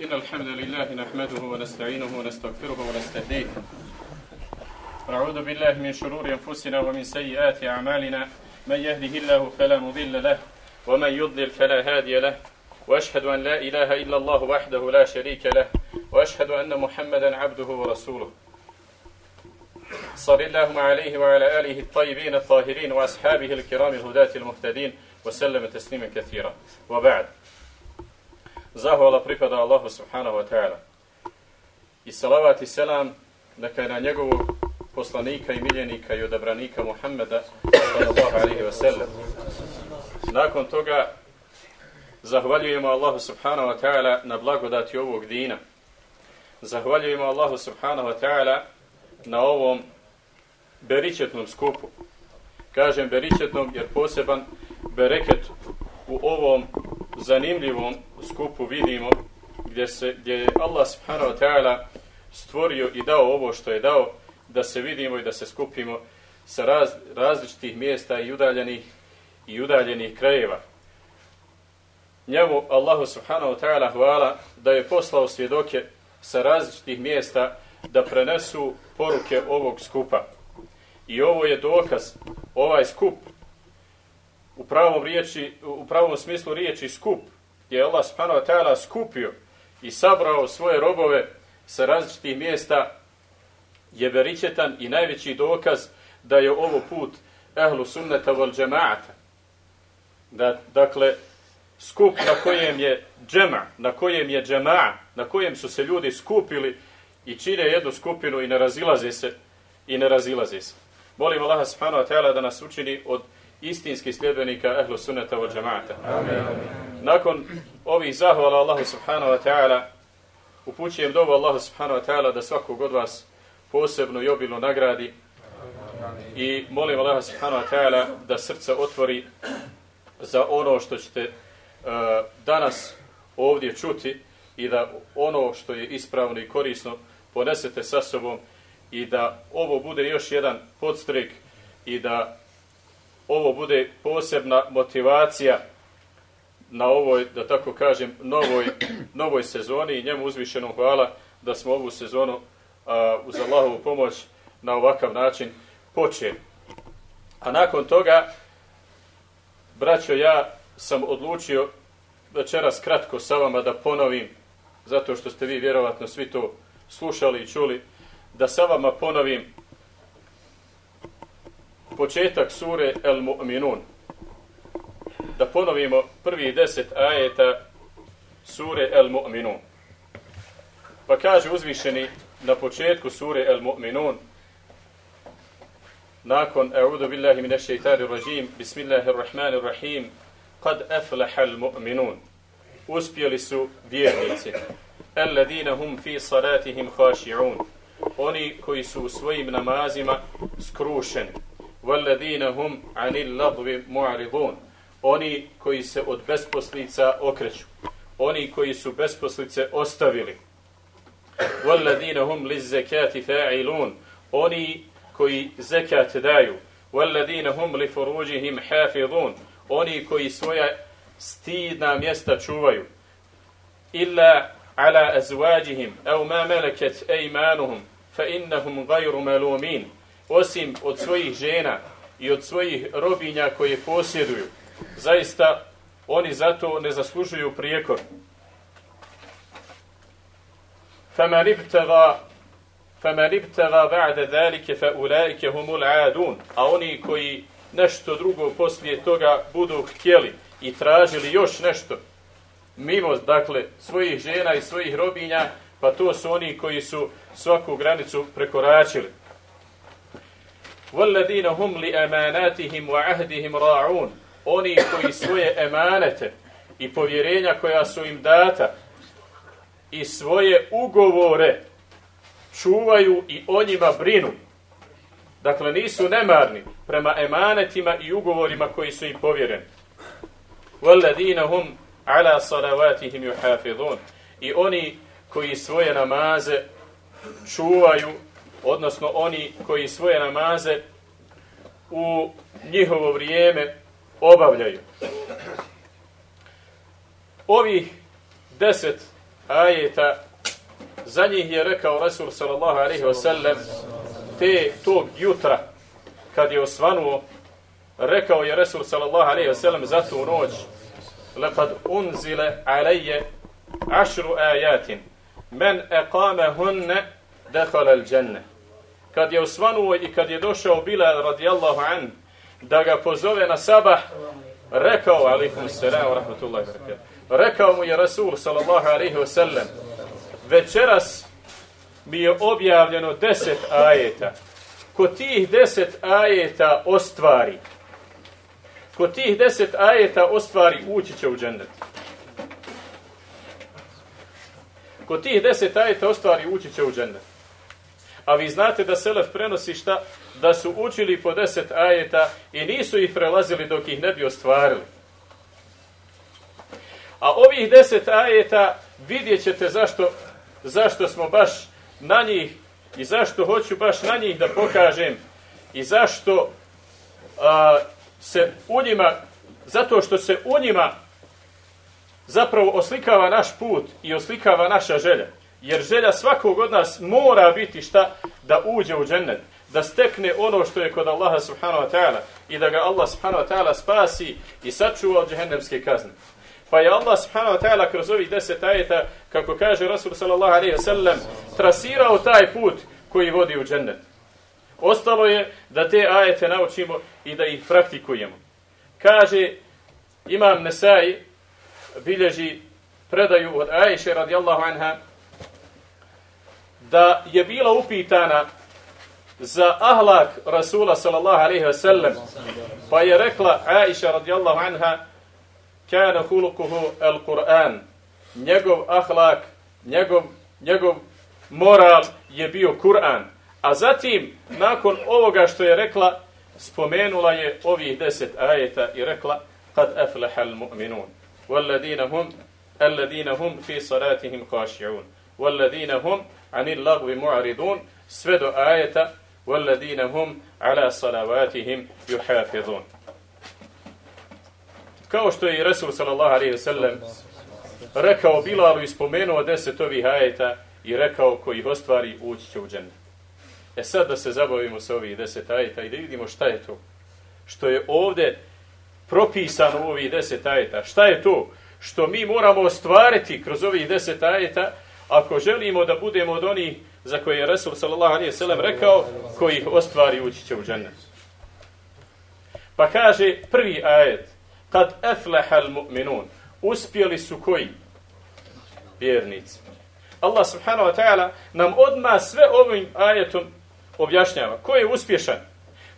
إن الحمد لله نحمده ونستعينه ونستغفره ونستهديه. ونعوذ بالله من شرور أنفسنا ومن سيئات أعمالنا. من يهده الله فلا مضل له ومن يضلل فلا هادي له. وأشهد أن لا إله إلا الله وحده لا شريك له وأشهد أن محمدا عبده ورسوله. صلى الله عليه وعلى آله الطيبين الطاهرين وأصحابه الكرام الهداة المهتدين وسلم تسليما كثيرا. وبعد. Zahvala pripada Allahu subhanahu wa ta'ala. I salavat i selam neka je na njegovog poslanika i miljenika i odabranika Muhammeda sallallahu alaihi wa sallam. Nakon toga zahvaljujemo Allahu subhanahu wa ta'ala na blagodati ovog dina. Zahvaljujemo Allahu subhanahu wa ta'ala na ovom beričetnom skupu. Kažem beričetnom jer poseban bereket u ovom zanimljivom skupu vidimo gdje se gdje je Allah subhanahu wa ta'ala stvorio i dao ovo što je dao da se vidimo i da se skupimo sa raz, različitih mjesta i udaljenih i udaljenih krajeva. Njemu Allahu subhanahu wa ta'ala hvala da je poslao svjedoke sa različitih mjesta da prenesu poruke ovog skupa. I ovo je dokaz, ovaj skup u pravom, riječi, u pravom smislu riječi skup, je Allah subhanahu wa ta'ala skupio i sabrao svoje robove sa različitih mjesta, je veričetan i najveći dokaz da je ovo put ehlu sunneta vol džemaata. Da, dakle, skup na kojem je džema, na kojem je džema, na kojem su se ljudi skupili i čine jednu skupinu i ne razilaze se, i ne razilaze se. Molim Allah subhanahu wa ta'ala da nas učini od istinskih sljedbenika ehlu sunneta od džemata. Nakon ovih zahvala Allahu subhanahu wa ta'ala upućujem dobu Allahu subhanahu wa ta'ala da svakog od vas posebno i obilno nagradi. I molim Allah subhanahu wa ta'ala da srca otvori za ono što ćete uh, danas ovdje čuti i da ono što je ispravno i korisno ponesete sa sobom i da ovo bude još jedan podstrek i da ovo bude posebna motivacija na ovoj, da tako kažem, novoj, novoj sezoni i njemu uzvišenom hvala da smo ovu sezonu a, uz Allahovu pomoć na ovakav način počeli. A nakon toga, braćo, ja sam odlučio večeras kratko sa vama da ponovim, zato što ste vi vjerovatno svi to slušali i čuli, da sa vama ponovim početak sure El Mu'minun. Da ponovimo prvi deset ajeta sure El Mu'minun. Pa kaže uzvišeni na početku sure El Mu'minun nakon A'udhu billahi minash shaitani rajim Bismillahirrahmanirrahim Qad aflaha al mu'minun Uspjeli su vjernici Alladina hum fi salatihim khashi'un Oni koji su u svojim namazima skrušeni والذين هم عن اللغو معرضون oni koji se od besposlica okreću oni koji su besposlice ostavili والذين هم للزكاه فاعلون oni koji zekat daju والذين هم لفروجهم حافظون oni koji svoja stidna mjesta čuvaju illa ala azwajihim aw ma malakat aymanuhum fa innahum ghayru malumin osim od svojih žena i od svojih robinja koje posjeduju. Zaista, oni zato ne zaslužuju prijekor. فَمَنْ ابْتَغَى فَمَنْ ابْتَغَى بَعْدَ ذَلِكَ فَأُولَٰئِكَ هُمُ الْعَادُونَ A oni koji nešto drugo poslije toga budu htjeli i tražili još nešto mimo, dakle, svojih žena i svojih robinja, pa to su oni koji su svaku granicu prekoračili. والذين هم لأماناتهم وعهدهم راعون oni koji svoje emanete i povjerenja koja su im data i svoje ugovore čuvaju i o njima brinu. Dakle, nisu nemarni prema emanetima i ugovorima koji su im povjereni. وَالَّذِينَ هُمْ عَلَى صَلَوَاتِهِمْ يُحَافِظُونَ I oni koji svoje namaze čuvaju odnosno oni koji svoje namaze u njihovo vrijeme obavljaju. Ovih deset ajeta za njih je rekao Rasul sallallahu alaihi wa sallam te tog jutra kad je osvanuo rekao je Rasul sallallahu alaihi wa sallam za tu noć لقد أنزل علي عشر آيات من أقامهن dehala al dženne. Kad je osvanuo i kad je došao Bilal radijallahu an, da ga pozove na sabah, rekao, alaikum salam, rahmatullahi wabarakatuh, rekao mu je Rasul, sallallahu alaihi wa sallam, večeras mi je objavljeno deset ajeta. Ko tih deset ajeta ostvari, ko tih deset ajeta ostvari, ući će u džennet. Ko tih deset ajeta ostvari, ući će u džennet. A vi znate da Selef prenosi šta? Da su učili po deset ajeta i nisu ih prelazili dok ih ne bi ostvarili. A ovih deset ajeta vidjet ćete zašto, zašto smo baš na njih i zašto hoću baš na njih da pokažem i zašto a, se u njima, zato što se u njima zapravo oslikava naš put i oslikava naša želja. Jer želja svakog od nas mora biti šta? Da uđe u džennet. Da stekne ono što je kod Allaha subhanahu wa ta'ala. I da ga Allah subhanahu wa ta'ala spasi i sačuva od džehennemske kazne. Pa je Allah subhanahu wa ta'ala kroz ovih deset ajeta, kako kaže Rasul sallallahu alaihi wa sallam, trasirao taj put koji vodi u džennet. Ostalo je da te ajete naučimo i da ih praktikujemo. Kaže Imam Nesai, bilježi predaju od Aisha radijallahu anha, da je bila upitana za ahlak Rasula sallallahu alaihi wa sallam, pa je rekla Aisha radijallahu anha, kana hulukuhu al-Qur'an, njegov ahlak, njegov, njegov moral je bio Kur'an. A zatim, nakon ovoga što je rekla, spomenula je ovih deset ajeta i rekla, kad aflaha al-mu'minun, والذين هم الذين هم في صلاتهم خاشعون والذين هم anil lagvi mu'aridun, sve do ajeta, والذين هم على صلواتهم يحافظون kao što je i Resul sallallahu alaihi sallam rekao Bilalu i spomenuo deset ovih ajeta i rekao ko ih ostvari ući će u džennet. E sad da se zabavimo sa ovih deset ajeta i da vidimo šta je to. Što je ovde propisano u ovih deset ajeta. Šta je to što mi moramo ostvariti kroz ovih deset ajeta ako želimo da budemo od onih za koje je Resul sallallahu alaihi sallam rekao, koji ih ostvari ući će u džennet. Pa kaže prvi ajet, kad eflehal mu'minun, uspjeli su koji? Vjernici. Allah subhanahu wa ta'ala nam odma sve ovim ajetom objašnjava. Ko je uspješan?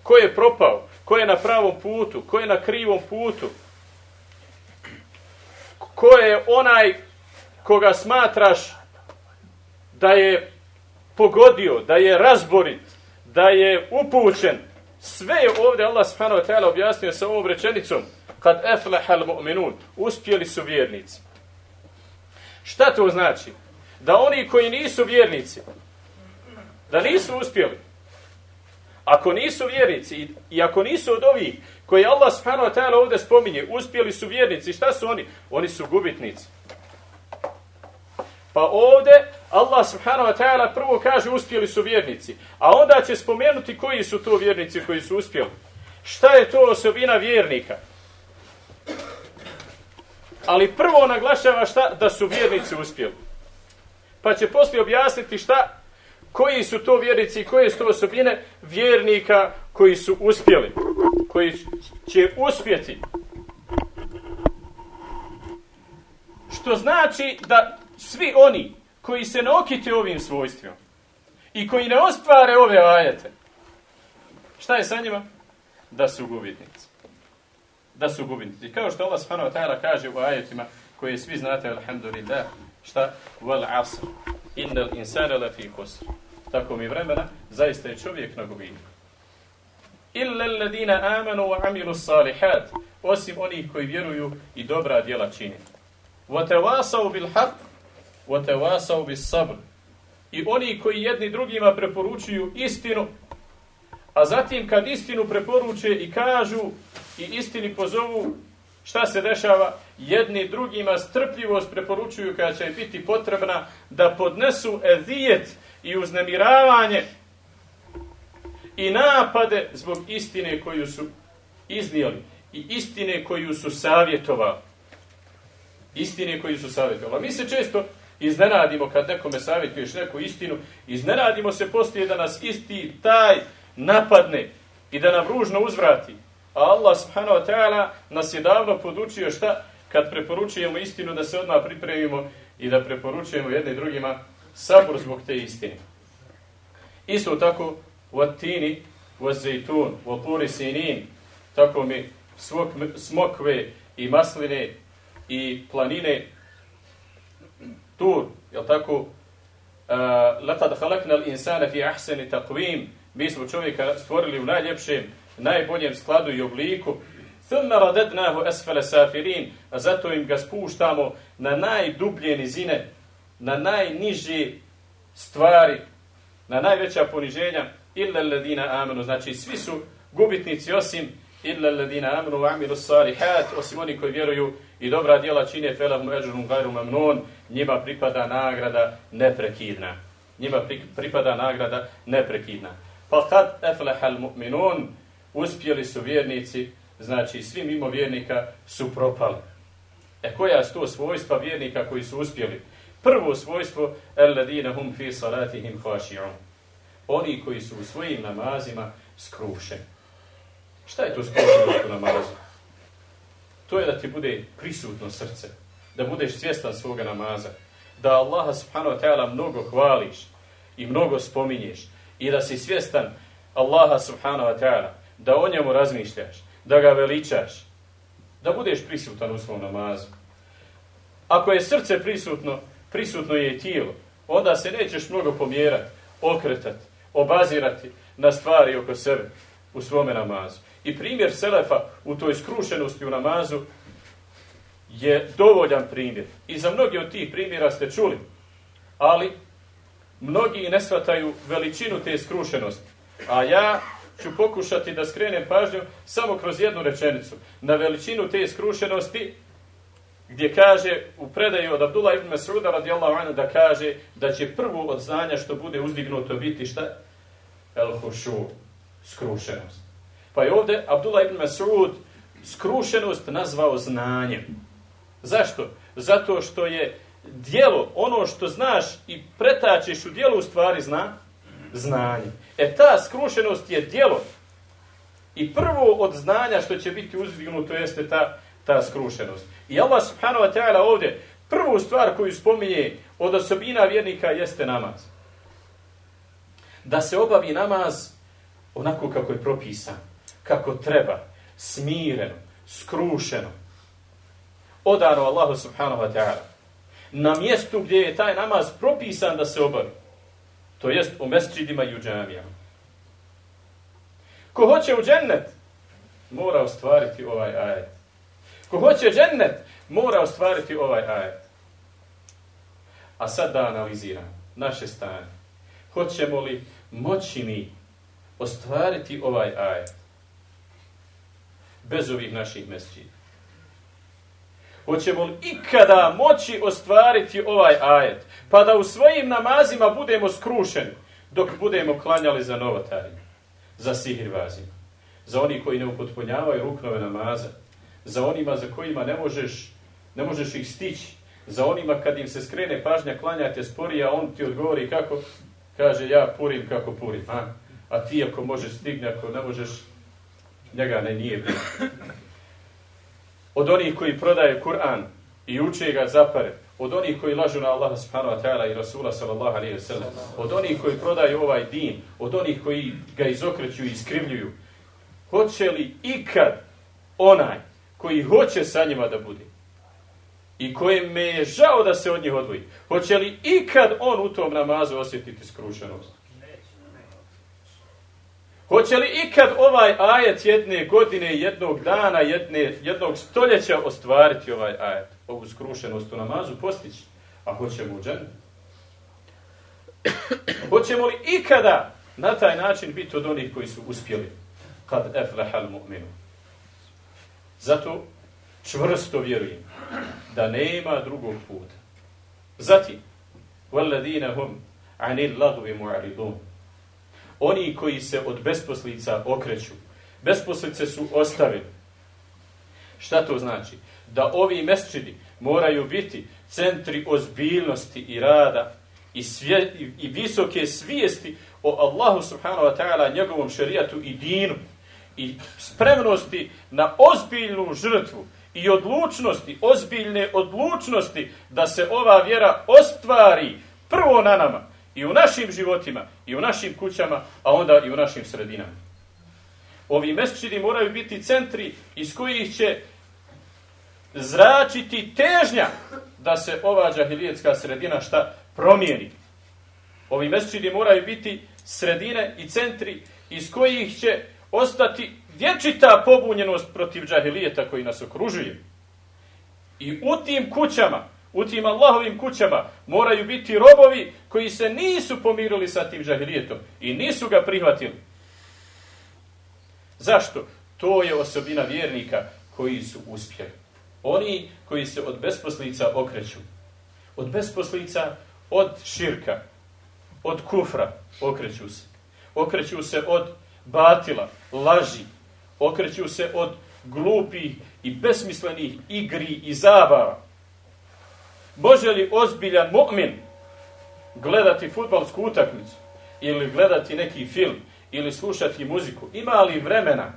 Ko je propao? Ko je na pravom putu? Ko je na krivom putu? Ko je onaj koga smatraš da je pogodio, da je razborit, da je upućen. Sve je ovdje Allah subhanahu wa ta'ala objasnio sa ovom rečenicom. Kad eflehal mu'minun, uspjeli su vjernici. Šta to znači? Da oni koji nisu vjernici, da nisu uspjeli. Ako nisu vjernici i ako nisu od ovih koji Allah subhanahu wa ta'ala ovdje spominje, uspjeli su vjernici, šta su oni? Oni su gubitnici. Pa ovdje Allah subhanahu wa ta'ala prvo kaže uspjeli su vjernici, a onda će spomenuti koji su to vjernici koji su uspjeli. Šta je to osobina vjernika? Ali prvo naglašava šta da su vjernici uspjeli. Pa će poslije objasniti šta koji su to vjernici i koje su to osobine vjernika koji su uspjeli, koji će uspjeti. Što znači da svi oni koji se ne okite ovim svojstvima i koji ne ostvare ove ajete, šta je sa njima? Da su gubitnici. Da su gubitnici. Kao što Allah subhanahu wa ta'ala kaže u ajetima koje svi znate, alhamdulillah, šta? Wal asr. Innal insana la fi kusr. Tako mi vremena, zaista je čovjek na gubitku. Illa alladina amanu wa amilu salihat. Osim onih koji vjeruju i dobra djela čini. Wa tawasau bil haqq وَتَوَاسَوْ بِالصَّبْرِ I oni koji jedni drugima preporučuju istinu, a zatim kad istinu preporuče i kažu i istini pozovu, Šta se dešava? Jedni drugima strpljivost preporučuju kada će biti potrebna da podnesu ezijet i uznemiravanje i napade zbog istine koju su iznijeli i istine koju su savjetovali. Istine koju su savjetovali. Mi se često iznenadimo kad nekome savjetuješ neku istinu, iznenadimo se poslije da nas isti taj napadne i da nam ružno uzvrati. A Allah subhanahu wa ta'ala nas je davno podučio šta kad preporučujemo istinu da se odmah pripremimo i da preporučujemo jedne drugima sabor zbog te istine. Isto tako vatini, vazejtun, vaturi sinin, tako mi svok, smokve i masline i planine tur, je tako? E, Lekad Latad halakna l'insana fi ahseni takvim, mi smo čovjeka stvorili u najljepšem, najboljem skladu i obliku, thumma radadnahu asfala safirin, a zato im ga spuštamo na najdublje nizine, na najniže stvari, na najveća poniženja, illa alladina amanu, znači svi su gubitnici osim illa alladina amanu wa amilu salihat, osim oni koji vjeruju i dobra djela čine felahum ajrun ghayru mamnun, njima pripada nagrada neprekidna. Njima pripada nagrada neprekidna. Pa kad eflehal mu'minun, uspjeli su vjernici, znači svi mimo vjernika su propali. E koja su to svojstva vjernika koji su uspjeli? Prvo svojstvo, alladina hum fi salatihim khashi'un. Oni koji su u svojim namazima skrušeni. Šta je to skrušenost u namazu? To je da ti bude prisutno srce, da budeš svjestan svoga namaza, da Allaha subhanahu wa ta'ala mnogo hvališ i mnogo spominješ i da si svjestan Allaha subhanahu wa ta'ala, da o njemu razmišljaš, da ga veličaš, da budeš prisutan u svom namazu. Ako je srce prisutno, prisutno je i tijelo, onda se nećeš mnogo pomjerati, okretati, obazirati na stvari oko sebe u svome namazu. I primjer Selefa u toj skrušenosti u namazu je dovoljan primjer. I za mnogi od tih primjera ste čuli. Ali mnogi ne shvataju veličinu te skrušenosti. A ja ću pokušati da skrenem pažnju samo kroz jednu rečenicu. Na veličinu te skrušenosti gdje kaže u predaju od Abdullah ibn Masruda radijallahu anhu da kaže da će prvo od znanja što bude uzdignuto biti šta? El hušu, skrušenost. Pa je ovdje Abdullah ibn Mas'ud skrušenost nazvao znanjem. Zašto? Zato što je dijelo, ono što znaš i pretačeš u dijelu u stvari zna, znanje. E ta skrušenost je dijelo. I prvo od znanja što će biti uzdignuto jeste ta, ta skrušenost. I Allah subhanahu wa ta'ala ovdje prvu stvar koju spominje od osobina vjernika jeste namaz. Da se obavi namaz onako kako je propisan kako treba, smireno, skrušeno, odano Allahu subhanahu wa ta'ala, na mjestu gdje je taj namaz propisan da se obavi, to jest u mesčidima i u džamijama. Ko hoće u džennet, mora ostvariti ovaj ajet. Ko hoće džennet, mora ostvariti ovaj ajet. A sad da analiziram naše stanje. Hoćemo li moći mi ostvariti ovaj ajet? Bez ovih naših mesečina. Hoćemo li ikada moći ostvariti ovaj ajet, pa da u svojim namazima budemo skrušeni, dok budemo klanjali za novotarima, za sihirvazima, za oni koji ne upotpunjavaju ruknove namaza, za onima za kojima ne možeš, ne možeš ih stići, za onima kad im se skrene pažnja, klanjate sporije, a on ti odgovori kako, kaže ja purim kako purim, a, a ti ako možeš stigni, ako ne možeš, njega ne nije bilo. Od onih koji prodaju Kur'an i uče ga zapare, od onih koji lažu na Allaha subhanahu wa ta'ala i Rasula sallallahu alaihi wa sallam, od onih koji prodaju ovaj din, od onih koji ga izokreću i iskrivljuju, hoće li ikad onaj koji hoće sa njima da bude i kojem me je žao da se od njih odvoji, hoće li ikad on u tom namazu osjetiti skrušenost? Hoće li ikad ovaj ajet jedne godine, jednog dana, jedne, jednog stoljeća ostvariti ovaj ajet? Ovu skrušenost u namazu postići? A hoćemo u dženu? Hoćemo li ikada na taj način biti od onih koji su uspjeli? Kad eflehal mu'minu. Zato čvrsto vjerujem da nema drugog puta. Zatim, وَالَّذِينَ هُمْ عَنِ اللَّغْوِ مُعَرِضُونَ Oni koji se od besposlica okreću, besposlice su ostavili. Šta to znači? Da ovi mesčidi moraju biti centri ozbiljnosti i rada i, svje, i, i visoke svijesti o Allahu subhanahu wa ta'ala, njegovom šerijatu i dinu i spremnosti na ozbiljnu žrtvu i odlučnosti, ozbiljne odlučnosti da se ova vjera ostvari prvo na nama i u našim životima i u našim kućama, a onda i u našim sredinama. Ovi mesčidi moraju biti centri iz kojih će zračiti težnja da se ova džahilijetska sredina šta promijeni. Ovi mesčidi moraju biti sredine i centri iz kojih će ostati vječita pobunjenost protiv džahilijeta koji nas okružuje. I u tim kućama, u tim Allahovim kućama, moraju biti robovi koji se nisu pomirili sa tim džahilijetom i nisu ga prihvatili. Zašto? To je osobina vjernika koji su uspjeli. Oni koji se od besposlica okreću. Od besposlica, od širka, od kufra okreću se. Okreću se od batila, laži. Okreću se od glupih i besmislenih igri i zabava. Može li ozbiljan mu'min gledati futbalsku utakmicu ili gledati neki film ili slušati muziku? Ima li vremena?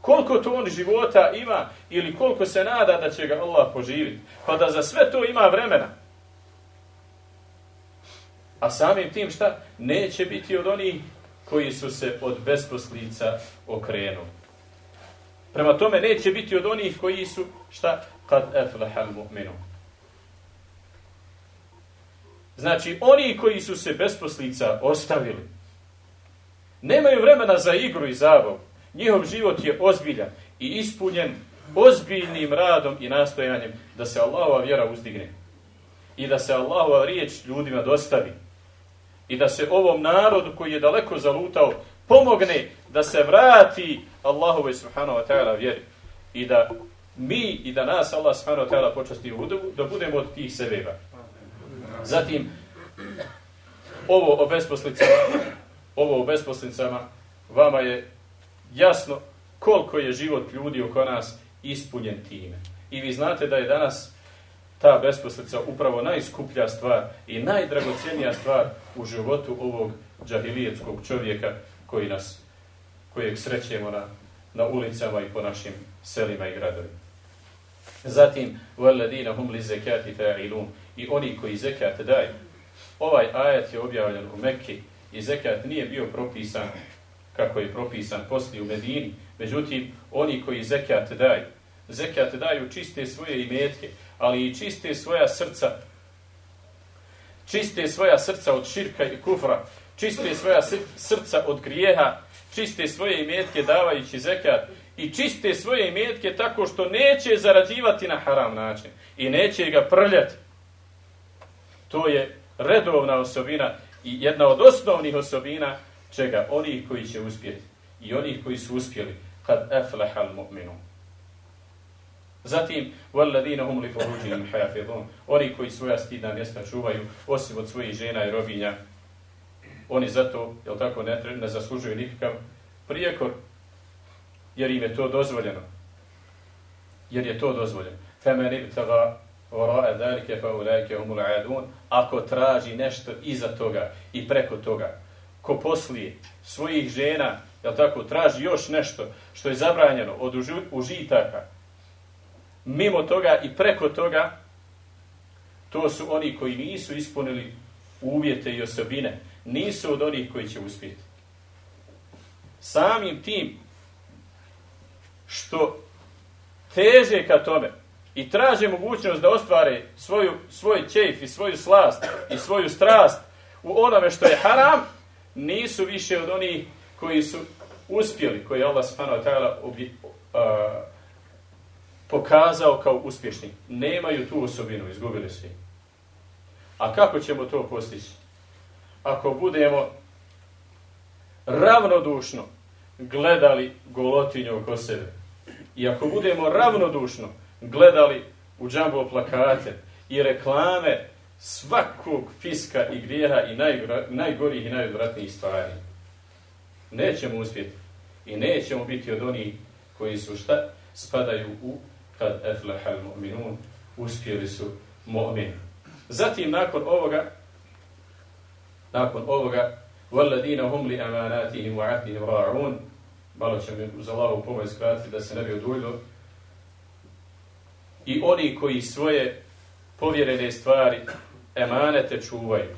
Koliko to on života ima ili koliko se nada da će ga Allah poživiti? Pa da za sve to ima vremena. A samim tim šta? Neće biti od onih koji su se od besposlica okrenuli. Prema tome neće biti od onih koji su šta? Kad eflehal mu'minu. Znači, oni koji su se besposlica ostavili, nemaju vremena za igru i zabavu. Njihov život je ozbiljan i ispunjen ozbiljnim radom i nastojanjem da se Allahova vjera uzdigne i da se Allahova riječ ljudima dostavi i da se ovom narodu koji je daleko zalutao pomogne da se vrati Allahove subhanahu wa ta'ala vjeri i da mi i da nas Allah subhanahu wa ta'ala počasti u da budemo od tih sebeba. Zatim, ovo o besposlicama, ovo o besposlicama, vama je jasno koliko je život ljudi oko nas ispunjen time. I vi znate da je danas ta besposlica upravo najskuplja stvar i najdragocijenija stvar u životu ovog džahilijetskog čovjeka koji nas, kojeg srećemo na, na ulicama i po našim selima i gradovima. Zatim, وَالَّذِينَ هُمْ لِزَكَاتِ فَعِلُونَ I oni koji zekat daju. Ovaj ajet je objavljen u Mekki i zekat nije bio propisan kako je propisan poslije u Medini. Međutim, oni koji zekat daju, zekat daju čiste svoje imetke, ali i čiste svoja srca, čiste svoja srca od širka i kufra, čiste svoja srca od grijeha, čiste svoje imetke davajući zekat i čiste svoje imetke tako što neće zarađivati na haram način i neće ga prljati. To je redovna osobina i jedna od osnovnih osobina čega oni koji će uspjeti i oni koji su uspjeli kad aflahal mu'minun. Zatim, وَالَّذِينَ هُمْ لِفُرُوجِهِمْ حَيَفِضُونَ Oni koji svoja stidna mjesta čuvaju, osim od svojih žena i robinja, oni zato, jel tako, ne, ne zaslužuju nikakav prijekor, jer im je to dozvoljeno. Jer je to dozvoljeno. فَمَنِ ابْتَغَا وَرَاءَ ذَلِكَ فَأُولَيْكَ هُمُ الْعَادُونَ Ako traži nešto iza toga i preko toga, ko poslije svojih žena, jel tako, traži još nešto što je zabranjeno od užitaka, mimo toga i preko toga, to su oni koji nisu ispunili uvjete i osobine, nisu od onih koji će uspjeti. Samim tim što teže ka tome i traže mogućnost da ostvare svoju, svoj čejf i svoju slast i svoju strast u onome što je haram, nisu više od onih koji su uspjeli, koji je Allah subhanahu wa ta'ala pokazao kao uspješni. Nemaju tu osobinu, izgubili su A kako ćemo to postići? Ako budemo ravnodušno gledali golotinju oko sebe i ako budemo ravnodušno gledali u džambo plakate i reklame svakog fiska i grijeha i najgorih i najodvratnijih stvari. Nećemo uspjeti i nećemo biti od onih koji su šta spadaju u kad eflehal mu'minun, uspjeli su mu'min. Zatim nakon ovoga, nakon ovoga, وَالَّذِينَ هُمْ لِأَمَانَاتِهِمْ وَعَدْنِهِمْ رَاعُونَ Malo ćemo uz Allahu pomoć skratiti da se ne bi oduljilo, I oni koji svoje povjerene stvari, emanete čuvaju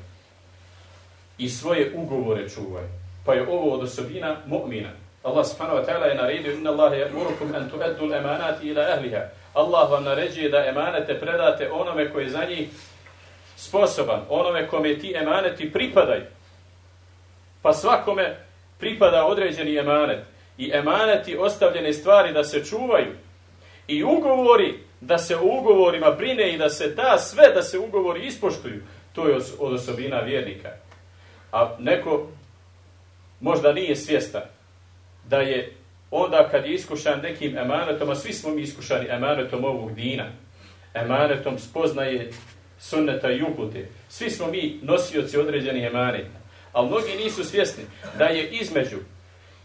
i svoje ugovore čuvaju. Pa je ovo od osobina mu'mina. Allah subhanahu wa ta'ala je naredio inna Allah je urukum an tuaddu al-amanati ila ahliha. Allah vam naređuje da emanete predate onome koji je za njih sposoban, onome kome ti emaneti pripadaju. Pa svakome pripada određeni emanet. I emaneti ostavljene stvari da se čuvaju. I ugovori da se u ugovorima brine i da se da sve da se ugovori ispoštuju. To je od osobina vjernika. A neko možda nije svjestan da je onda kad je iskušan nekim emanetom, a svi smo mi iskušani emanetom ovog dina, emanetom spoznaje sunneta i upute, svi smo mi nosioci određenih emaneta, ali mnogi nisu svjesni da je između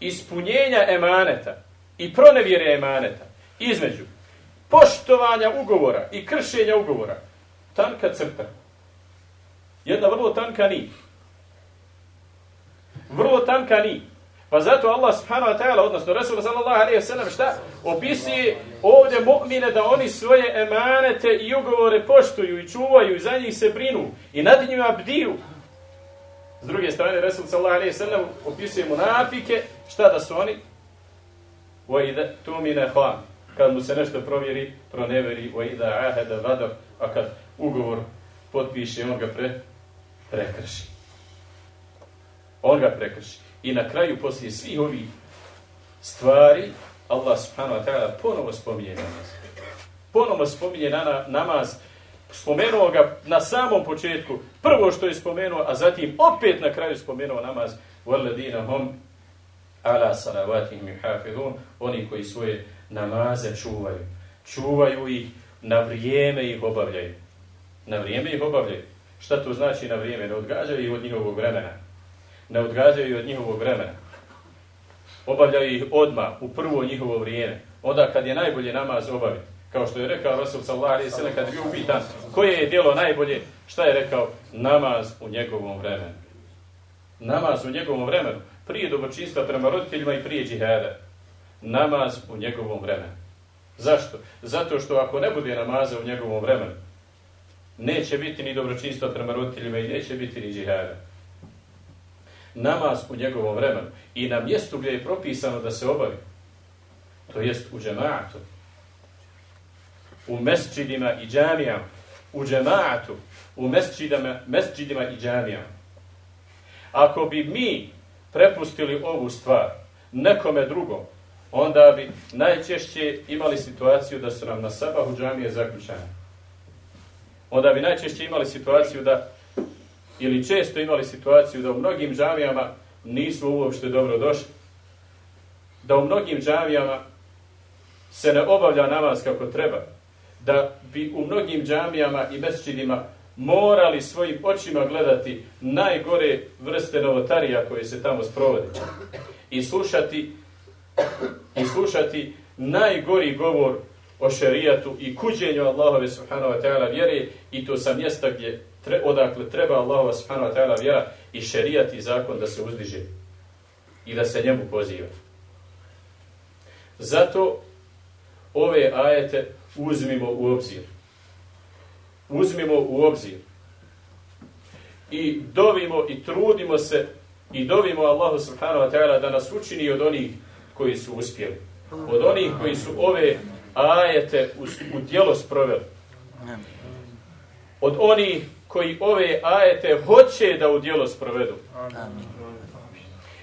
ispunjenja emaneta i pronevjere emaneta, između poštovanja ugovora i kršenja ugovora, tanka crta. Jedna vrlo tanka ni. Vrlo tanka ni. Pa zato Allah subhanahu wa ta'ala, odnosno Rasul sallallahu alaihi wa sallam, šta? Opisuje ovdje mu'mine da oni svoje emanete i ugovore poštuju i čuvaju i za njih se brinu i nad njima bdiju. S druge strane, Rasul sallallahu alaihi wa sallam opisuje munafike, šta da su oni? Wa idha tumine hlan Kad mu se nešto provjeri, proneveri, wa idha aheda vadar, a kad ugovor potpiše, on ga pre, prekrši. On ga prekrši. I na kraju, poslije svih ovih stvari, Allah subhanahu wa ta'ala ponovo spominje namaz. Ponovo spominje na namaz. Spomenuo ga na samom početku, prvo što je spomenuo, a zatim opet na kraju spomenuo namaz. وَالَّذِينَ هُمْ عَلَى صَلَوَاتِهِمْ يُحَافِذُونَ Oni koji svoje namaze čuvaju. Čuvaju ih, na vrijeme ih obavljaju. Na vrijeme ih obavljaju. Šta to znači na vrijeme? Ne odgađaju ih od njihovog vremena ne odgađaju od njihovog vremena. Obavljaju ih odma u prvo njihovo vrijeme. Onda kad je najbolje namaz obaviti. Kao što je rekao Rasul sallallahu alejhi ve sellem kad je bio upitan koje je djelo najbolje, šta je rekao? Namaz u njegovom vremenu. Namaz u njegovom vremenu. Prije dobročinstva prema roditeljima i prije džihada. Namaz u njegovom vremenu. Zašto? Zato što ako ne bude namaza u njegovom vremenu, neće biti ni dobročinstva prema roditeljima i neće biti ni džihada namaz u njegovom vremenu i na mjestu gdje je propisano da se obavi, to jest u džemaatu, u mesčidima i džamijama, u džemaatu, u mesčidima, mesčidima i džamijama. Ako bi mi prepustili ovu stvar nekome drugom, onda bi najčešće imali situaciju da su nam na sabahu džamije zaključane. Onda bi najčešće imali situaciju da ili često imali situaciju da u mnogim džamijama nisu uopšte dobro došli. Da u mnogim džamijama se ne obavlja namaz kako treba. Da bi u mnogim džamijama i mesčidima morali svojim očima gledati najgore vrste novotarija koje se tamo sprovode. I slušati, i slušati najgori govor o šerijatu i kuđenju Allahove subhanahu wa ta'ala vjere i to sa mjesta gdje tre, odakle treba Allahu subhanahu wa ta'ala vjera i šerijat i zakon da se uzdiže i da se njemu poziva. Zato ove ajete uzmimo u obzir. Uzmimo u obzir. I dovimo i trudimo se i dovimo Allahu subhanahu wa ta'ala da nas učini od onih koji su uspjeli. Od onih koji su ove ajete u, u djelo sproveli. Od onih koji ove ajete hoće da u dijelo sprovedu.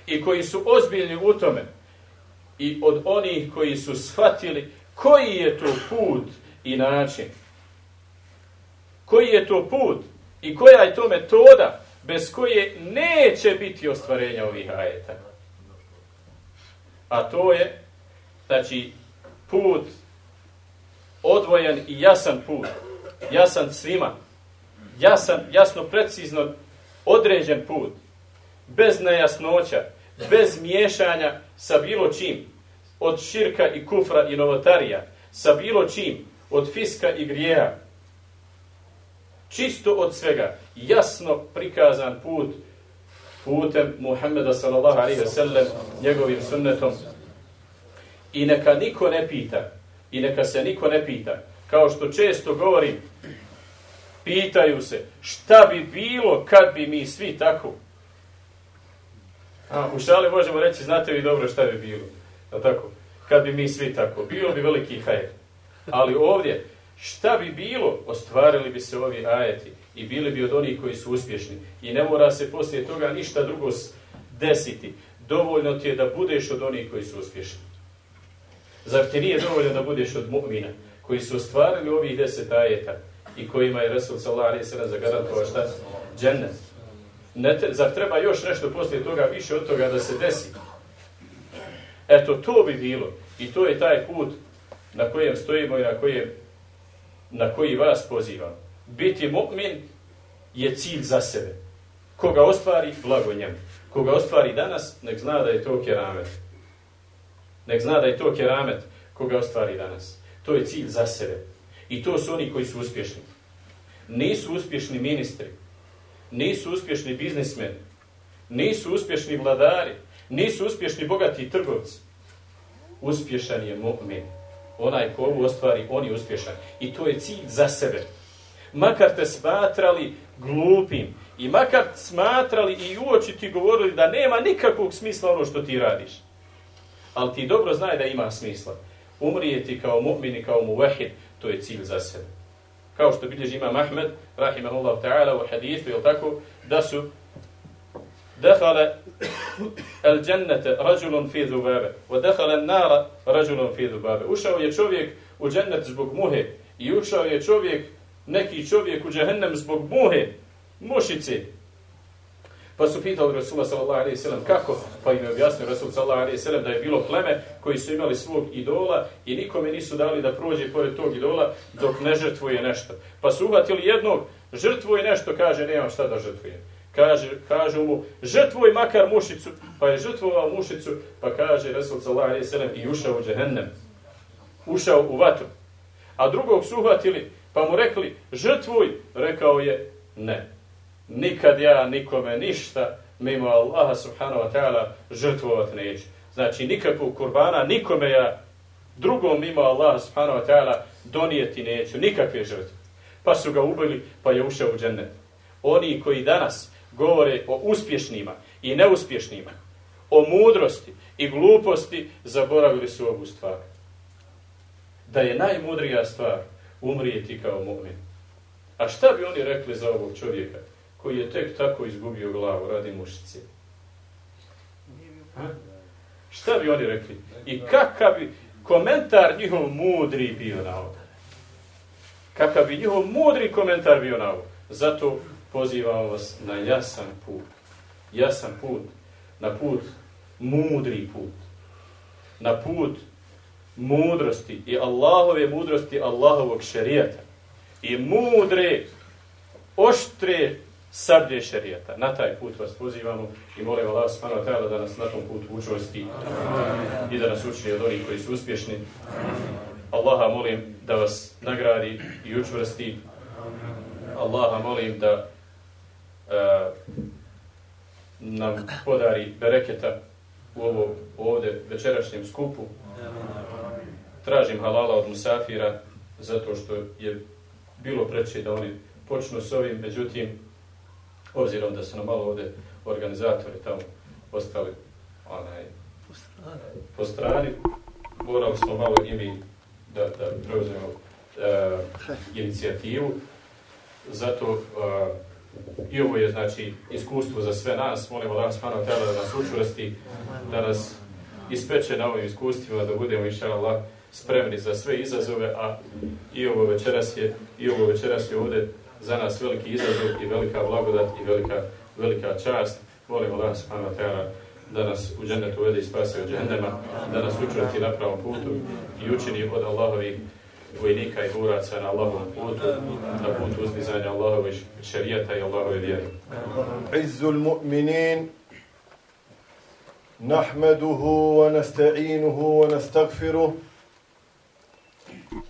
I koji su ozbiljni u tome. I od onih koji su shvatili koji je to put i način. Koji je to put i koja je to metoda bez koje neće biti ostvarenja ovih ajeta. A to je, znači, put odvojen i jasan put, jasan svima, jasan, jasno, precizno određen put, bez nejasnoća, bez miješanja sa bilo čim, od širka i kufra i novotarija, sa bilo čim, od fiska i grijeha, čisto od svega, jasno prikazan put, putem Muhammeda sallallahu alaihi ve sellem, njegovim sunnetom. I neka niko ne pita, i neka se niko ne pita, kao što često govorim, pitaju se šta bi bilo kad bi mi svi tako. A, u šali možemo reći, znate vi dobro šta bi bilo. A tako, kad bi mi svi tako, bilo bi veliki hajer. Ali ovdje, šta bi bilo, ostvarili bi se ovi ajeti i bili bi od onih koji su uspješni. I ne mora se poslije toga ništa drugo desiti. Dovoljno ti je da budeš od onih koji su uspješni. Zar ti nije dovoljno da budeš od mu'mina koji su ostvarili ovih deset ajeta i kojima je Resul sallallahu alaihi sallam zagarantovao šta? Džennet. Ne te, zar treba još nešto poslije toga, više od toga da se desi? Eto, to bi bilo. I to je taj put na kojem stojimo i na, kojem, na koji vas pozivam. Biti mu'min je cilj za sebe. Koga ostvari, blago njemu. Koga ostvari danas, nek zna da je to keramet. Nek zna da je to keramet koga ostvari danas. To je cilj za sebe. I to su oni koji su uspješni. Nisu uspješni ministri. Nisu uspješni biznismeni. Nisu uspješni vladari. Nisu uspješni bogati trgovci. Uspješan je mu'min. Onaj ko ovu ostvari, on je uspješan. I to je cilj za sebe Makar te smatrali glupim i makar smatrali i uoči ti govorili da nema nikakvog smisla ono što ti radiš. Ali ti dobro znaj da ima smisla. Umrijeti kao mu'min i kao muvahid, to je cilj za sebe. Kao što bilježi imam Ahmed, rahimahullahu ta'ala, u hadithu, ili tako, da su دخل الجنة رجل في ذبابة ودخل النار رجل في ذبابة ušao je čovjek u džennet zbog muhe i ušao je čovjek neki čovjek u džehennem zbog muhe mušice Pa su pitali Rasula sallallahu alaihi sallam kako? Pa im je objasnio Rasul sallallahu alaihi sallam da je bilo pleme koji su imali svog idola i nikome nisu dali da prođe pored tog idola dok ne žrtvuje nešto. Pa su uhvatili jednog, žrtvuje nešto, kaže, nemam šta da žrtvuje. Kaže, kažu mu, žrtvuj makar mušicu, pa je žrtvovao mušicu, pa kaže Rasul sallallahu alaihi sallam i ušao u džehennem. Ušao u vatru. A drugog su uhvatili, pa mu rekli, žrtvuj, rekao je, ne nikad ja nikome ništa mimo Allaha subhanahu wa ta'ala žrtvovat neću. Znači nikakvog kurbana nikome ja drugom mimo Allaha subhanahu wa ta'ala donijeti neću. Nikakve žrtve. Pa su ga ubili pa je ušao u džennet. Oni koji danas govore o uspješnima i neuspješnima, o mudrosti i gluposti, zaboravili su ovu stvar. Da je najmudrija stvar umrijeti kao mu'min. A šta bi oni rekli za ovog čovjeka? koji je tek tako izgubio glavu radi mušice. Ha? Šta bi oni rekli? I kakav bi komentar njihov mudri bio na ovo? Kakav bi njihov mudri komentar bio na ovo? Zato pozivam vas na jasan put. Jasan put. Na put mudri put. Na put mudrosti i Allahove mudrosti Allahovog šerijata. I mudre, oštre sablje šerijata. Na taj put vas pozivamo i molim Allah subhanahu wa da nas na tom putu učvrsti i da nas učini od onih koji su uspješni. Allaha molim da vas nagradi i učvrsti. Allaha molim da uh, nam podari bereketa u ovo ovde večerašnjem skupu. Tražim halala od musafira zato što je bilo preče da oni počnu s ovim, međutim, obzirom da su nam malo ovde organizatori tamo ostali onaj, po strani, morali smo malo i mi da, da preuzmemo uh, inicijativu. Zato uh, i ovo je znači iskustvo za sve nas. Molimo da nas Mano Tela da nas učvrsti, da nas ispeče na ovim iskustvima, da budemo inša Allah spremni za sve izazove, a i ovo večeras je, i ovo večeras je ovdje za nas veliki izazov i velika blagodat i velika, velika čast. Volimo Allah subhanahu wa ta'ala da nas u džennetu uvede i spase od džennema, da nas učvrti na pravom putu i učini od Allahovih vojnika i buraca na Allahovom putu, na putu uzdizanja Allahove šarijeta i Allahove vjere. Izzul mu'minin, nahmeduhu wa nasta'inuhu wa nastagfiruh,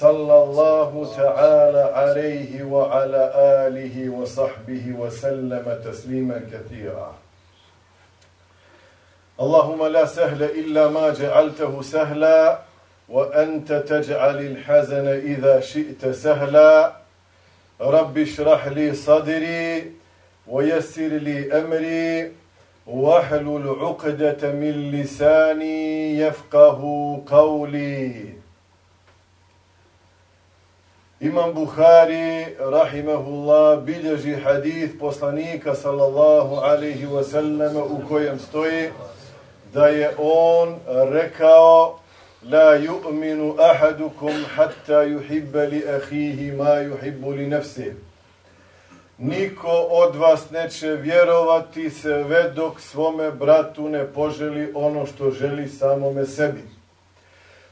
صلى الله تعالى عليه وعلى آله وصحبه وسلم تسليما كثيرا. اللهم لا سهل إلا ما جعلته سهلا وأنت تجعل الحزن إذا شئت سهلا. رب اشرح لي صدري ويسر لي أمري واحلل عقدة من لساني يفقه قولي. Imam Buhari, rahimahullah, bilježi hadith poslanika, sallallahu alaihi wa sallam, u kojem stoji da je on rekao la yu'minu ahadukum hatta yuhibba li ahihi ma yuhibbu li nafsi. Niko od vas neće vjerovati sve dok svome bratu ne poželi ono što želi samome sebi.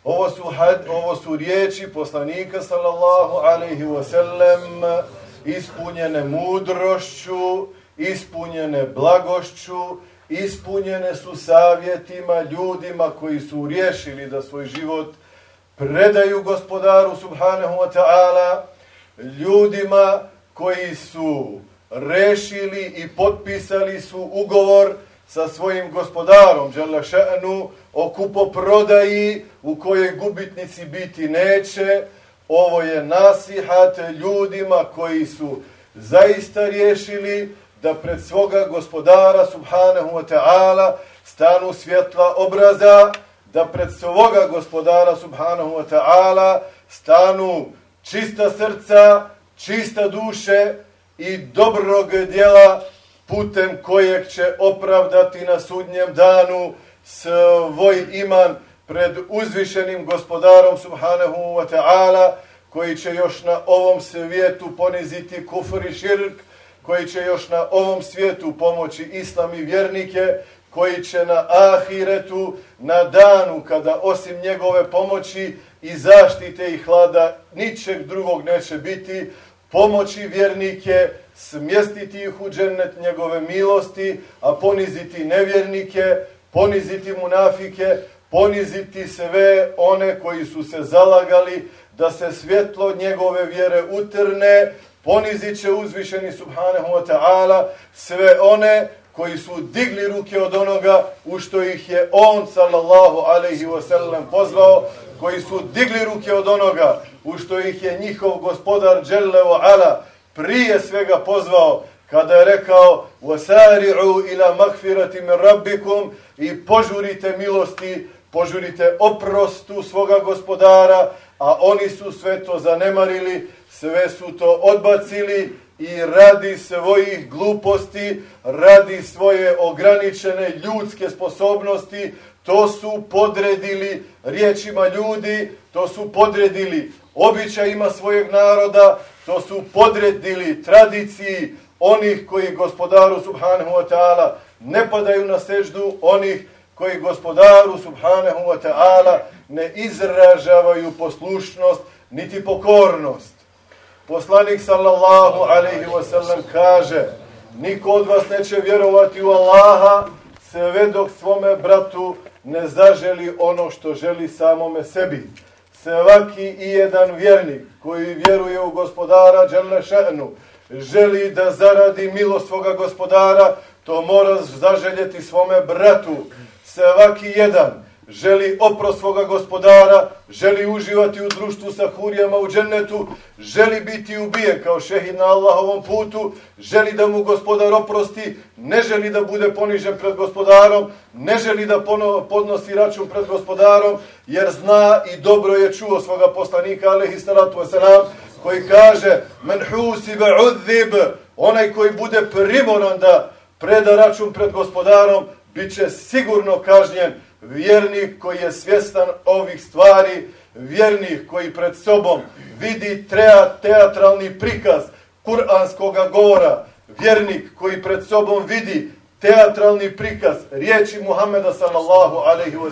Ovo su, had, ovo su riječi poslanika sallallahu alaihi wa sallam ispunjene mudrošću, ispunjene blagošću, ispunjene su savjetima ljudima koji su riješili da svoj život predaju gospodaru subhanahu wa ta'ala, ljudima koji su rešili i potpisali su ugovor sa svojim gospodarom, Đalla še'nu, o kupoprodaji u kojoj gubitnici biti neće. Ovo je nasihat ljudima koji su zaista riješili da pred svoga gospodara subhanahu wa ta'ala stanu svjetla obraza, da pred svoga gospodara subhanahu wa ta'ala stanu čista srca, čista duše i dobrog djela putem kojeg će opravdati na sudnjem danu svoj iman pred uzvišenim gospodarom subhanahu wa ta'ala koji će još na ovom svijetu poniziti kufr i širk, koji će još na ovom svijetu pomoći islam i vjernike, koji će na ahiretu, na danu kada osim njegove pomoći i zaštite i hlada ničeg drugog neće biti, pomoći vjernike, smjestiti ih u džennet njegove milosti, a poniziti nevjernike, poniziti munafike, poniziti sve one koji su se zalagali da se svjetlo njegove vjere utrne, ponizit će uzvišeni subhanahu wa ta'ala sve one koji su digli ruke od onoga u što ih je on sallallahu alaihi wa sallam pozvao, koji su digli ruke od onoga u što ih je njihov gospodar Jelle wa ala prije svega pozvao kada je rekao وَسَارِعُوا إِلَا مَغْفِرَةِ مِنْ رَبِّكُمْ i požurite milosti, požurite oprostu svoga gospodara, a oni su sve to zanemarili, sve su to odbacili i radi svojih gluposti, radi svoje ograničene ljudske sposobnosti, to su podredili riječima ljudi, to su podredili običajima svojeg naroda, to su podredili tradiciji onih koji gospodaru subhanahu wa ta'ala ne padaju na seždu, onih koji gospodaru subhanahu wa ta'ala ne izražavaju poslušnost niti pokornost. Poslanik sallallahu alaihi wa sallam kaže niko od vas neće vjerovati u Allaha sve dok svome bratu ne zaželi ono što želi samome sebi. Svaki i jedan vjernik koji vjeruje u gospodara Đele Šehnu želi da zaradi milost svoga gospodara, to mora zaželjeti svome bratu. Svaki jedan želi oprost svoga gospodara, želi uživati u društvu sa hurijama u džennetu, želi biti ubijen kao šehid na Allahovom putu, želi da mu gospodar oprosti, ne želi da bude ponižen pred gospodarom, ne želi da podnosi račun pred gospodarom, jer zna i dobro je čuo svoga poslanika, alaihi salatu wasalam, koji kaže men husibe udhib, onaj koji bude primoran da preda račun pred gospodarom, bit će sigurno kažnjen. Vjernik koji je svjestan ovih stvari, vjernik koji pred sobom vidi teatralni prikaz kuranskog govora, vjernik koji pred sobom vidi teatralni prikaz riječi Muhammeda sallallahu alaihi wa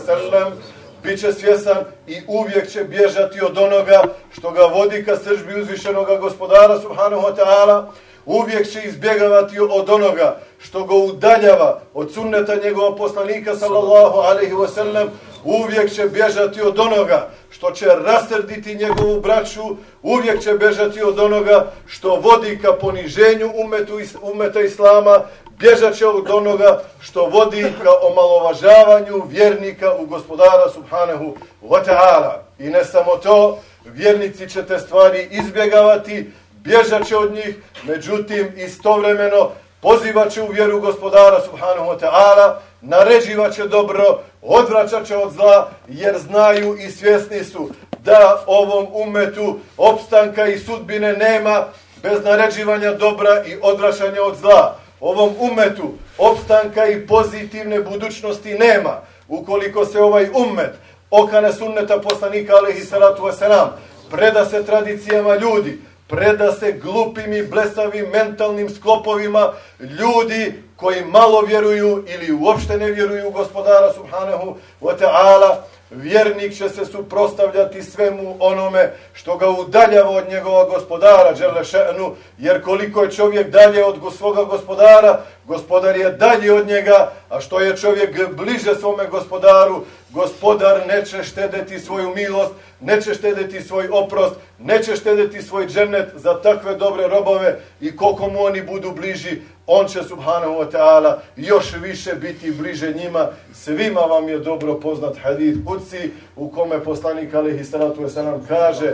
sallam, bit će svjesan i uvijek će bježati od onoga što ga vodi ka sržbi uzvišenoga gospodara subhanahu wa ta'ala, uvijek će izbjegavati od onoga što ga udaljava od sunneta njegova poslanika sallallahu alaihi wa sallam, uvijek će bježati od onoga što će rasrditi njegovu braću, uvijek će bježati od onoga što vodi ka poniženju umetu, umeta Islama, bježat će od onoga što vodi ka omalovažavanju vjernika u gospodara subhanahu wa ta'ala. I ne samo to, vjernici će te stvari izbjegavati, bježat će od njih, međutim istovremeno pozivat će u vjeru gospodara subhanahu wa ta'ala, naređivat će dobro, odvraćat će od zla, jer znaju i svjesni su da ovom umetu opstanka i sudbine nema bez naređivanja dobra i odvraćanja od zla. Ovom umetu opstanka i pozitivne budućnosti nema. Ukoliko se ovaj umet okane sunneta poslanika alaihi salatu wasalam preda se tradicijama ljudi, preda se glupim i blesavim mentalnim sklopovima ljudi koji malo vjeruju ili uopšte ne vjeruju gospodara subhanahu wa ta'ala, vjernik će se suprostavljati svemu onome što ga udaljava od njegova gospodara, še'nu, jer koliko je čovjek dalje od svoga gospodara, gospodar je dalje od njega, a što je čovjek bliže svome gospodaru, gospodar neće štedeti svoju milost, neće štedeti svoj oprost, neće štedeti svoj džennet za takve dobre robove i koliko mu oni budu bliži, on će subhanahu wa ta'ala još više biti bliže njima. Svima vam je dobro poznat hadith Kudsi u kome poslanik alaihi salatu wasalam kaže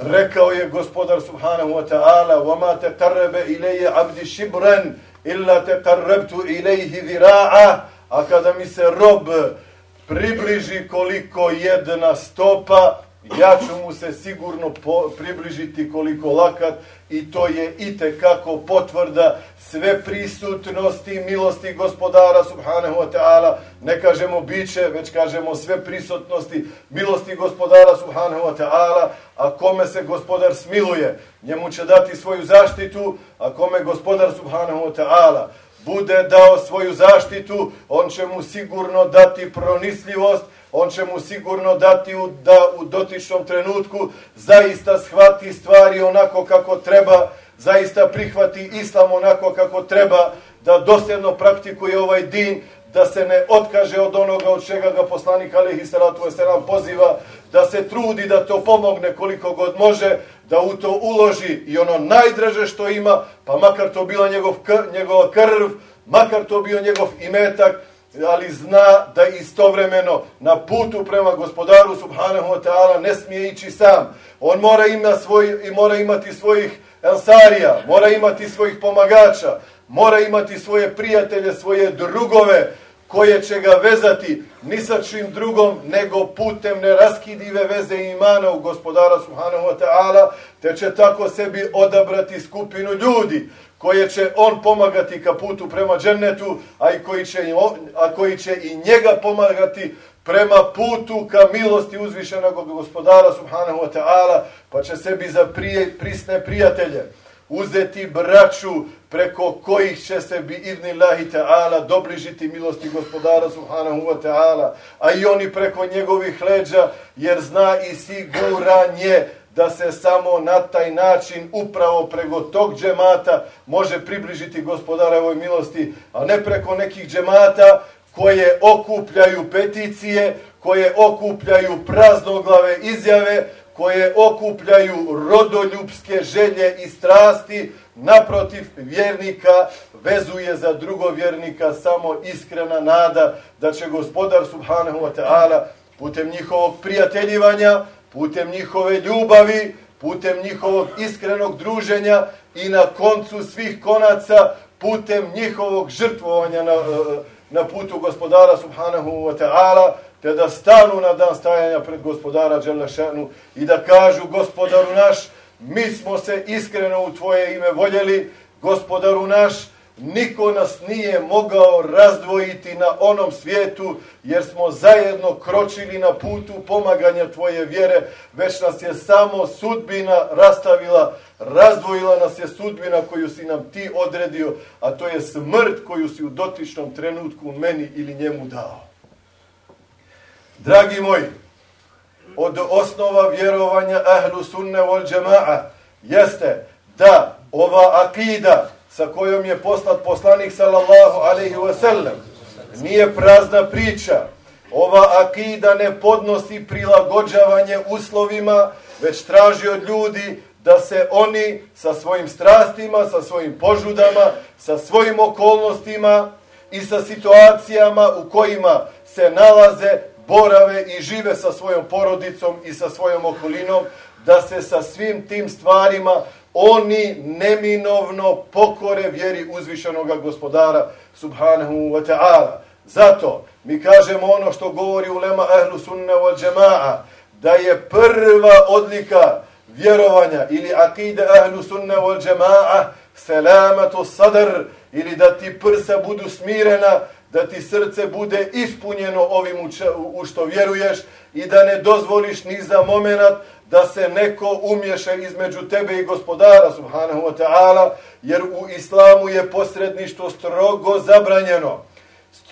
rekao je gospodar subhanahu wa ta'ala وَمَا تَقَرَّبَ إِلَيَّ عَبْدِ شِبْرًا إِلَّا تَقَرَّبْتُ إِلَيْهِ ذِرَاعَ A kada mi se rob približi koliko jedna stopa, ja ću mu se sigurno po, približiti koliko lakat i to je i kako potvrda sve prisutnosti milosti gospodara subhanahu wa ta'ala. Ne kažemo biće, već kažemo sve prisutnosti milosti gospodara subhanahu wa ta'ala a kome se gospodar smiluje njemu će dati svoju zaštitu a kome gospodar subhanahu wa ta'ala bude dao svoju zaštitu on će mu sigurno dati pronisljivost on će mu sigurno dati u, da u dotičnom trenutku zaista shvati stvari onako kako treba, zaista prihvati islam onako kako treba, da dosljedno praktikuje ovaj din, da se ne otkaže od onoga od čega ga poslanik Alihi Salatu Veselam poziva, da se trudi da to pomogne koliko god može, da u to uloži i ono najdraže što ima, pa makar to bila njegov, njegova krv, makar to bio njegov imetak, ali zna da istovremeno na putu prema gospodaru subhanahu wa ta'ala ne smije ići sam. On mora, ima svoj, i mora imati svojih ensarija, mora imati svojih pomagača, mora imati svoje prijatelje, svoje drugove koje će ga vezati ni sa čim drugom nego putem neraskidive veze imana u gospodara subhanahu wa ta'ala, te će tako sebi odabrati skupinu ljudi koje će on pomagati ka putu prema džennetu, a, i koji će, a koji će i njega pomagati prema putu ka milosti uzvišenog gospodara subhanahu wa ta'ala, pa će sebi za prije, prisne prijatelje uzeti braću preko kojih će se bi idni lahi ta'ala dobližiti milosti gospodara subhanahu wa ta'ala, a i oni preko njegovih leđa, jer zna i siguran je da se samo na taj način upravo preko tog džemata može približiti gospodara ovoj milosti, a ne preko nekih džemata koje okupljaju peticije, koje okupljaju praznoglave izjave, koje okupljaju rodoljubske želje i strasti, naprotiv vjernika vezuje za drugo vjernika samo iskrena nada da će gospodar subhanahu wa ta'ala putem njihovog prijateljivanja, putem njihove ljubavi, putem njihovog iskrenog druženja i na koncu svih konaca putem njihovog žrtvovanja na, na putu gospodara subhanahu wa ta'ala, te da stanu na dan stajanja pred gospodara Đelešanu i da kažu gospodaru naš, mi smo se iskreno u tvoje ime voljeli, gospodaru naš, niko nas nije mogao razdvojiti na onom svijetu, jer smo zajedno kročili na putu pomaganja tvoje vjere, već nas je samo sudbina rastavila, razdvojila nas je sudbina koju si nam ti odredio, a to je smrt koju si u dotičnom trenutku meni ili njemu dao. Dragi moji, od osnova vjerovanja ahlu sunne wal džema'a jeste da ova akida sa kojom je poslat poslanik sallallahu alaihi wa sallam nije prazna priča. Ova akida ne podnosi prilagođavanje uslovima, već traži od ljudi da se oni sa svojim strastima, sa svojim požudama, sa svojim okolnostima i sa situacijama u kojima se nalaze borave i žive sa svojom porodicom i sa svojom okolinom, da se sa svim tim stvarima oni neminovno pokore vjeri uzvišenoga gospodara subhanahu wa ta'ala. Zato mi kažemo ono što govori ulema ahlu sunna wal džema'a, da je prva odlika vjerovanja ili akide ahlu sunna wal džema'a selamatu sadr ili da ti prsa budu smirena da ti srce bude ispunjeno ovim u što vjeruješ i da ne dozvoliš ni za moment da se neko umješa između tebe i gospodara subhanahu wa ta'ala jer u islamu je posredništvo strogo zabranjeno.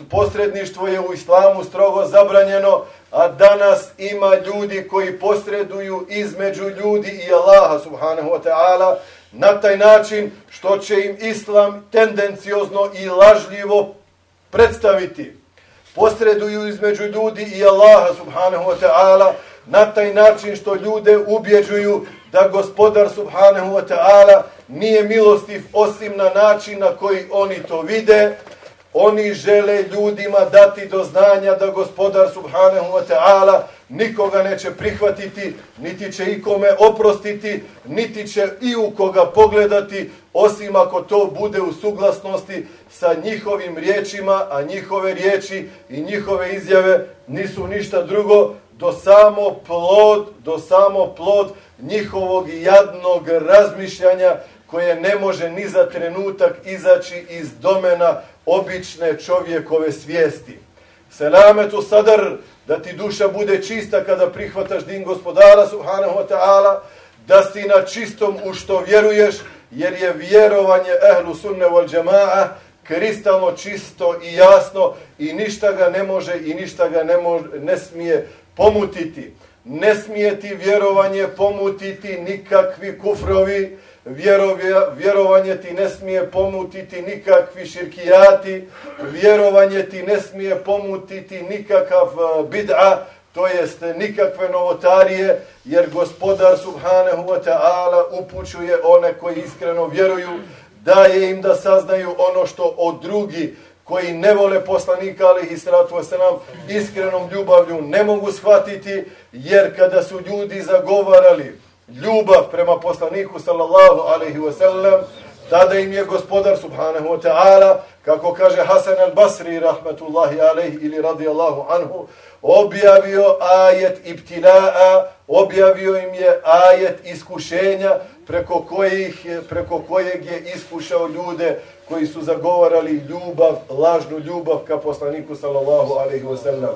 Posredništvo je u islamu strogo zabranjeno, a danas ima ljudi koji posreduju između ljudi i Allaha subhanahu wa ta'ala na taj način što će im islam tendenciozno i lažljivo predstaviti. Posreduju između ljudi i Allaha subhanahu wa ta'ala na taj način što ljude ubjeđuju da gospodar subhanahu wa ta'ala nije milostiv osim na način na koji oni to vide. Oni žele ljudima dati do znanja da gospodar subhanahu wa ta'ala nikoga neće prihvatiti, niti će ikome oprostiti, niti će i u koga pogledati, osim ako to bude u suglasnosti sa njihovim riječima, a njihove riječi i njihove izjave nisu ništa drugo do samo plod, do samo plod njihovog jadnog razmišljanja koje ne može ni za trenutak izaći iz domena obične čovjekove svijesti. Selametu sadr, da ti duša bude čista kada prihvataš din gospodara subhanahu wa ta'ala, da si na čistom u što vjeruješ, jer je vjerovanje ehlu sunne wal džema'a kristalno čisto i jasno i ništa ga ne može i ništa ga ne, može, ne smije pomutiti. Ne smije ti vjerovanje pomutiti nikakvi kufrovi, vjerovanje ti ne smije pomutiti nikakvi širkijati, vjerovanje ti ne smije pomutiti nikakav e, bid'a, to jest nikakve novotarije, jer gospodar subhanahu wa ta'ala upućuje one koji iskreno vjeruju, daje im da saznaju ono što od drugi koji ne vole poslanika, ali i sratu wasalam, iskrenom ljubavlju ne mogu shvatiti, jer kada su ljudi zagovarali ljubav prema poslaniku, sallallahu alaihi wasallam, tada im je gospodar, subhanahu wa ta'ala, kako kaže Hasan al-Basri, rahmatullahi alaihi ili radijallahu anhu, objavio ajet ibtilaa, objavio im je ajet iskušenja, preko, kojih, preko kojeg je iskušao ljude koji su zagovarali ljubav, lažnu ljubav ka poslaniku sallallahu alaihi wasallam.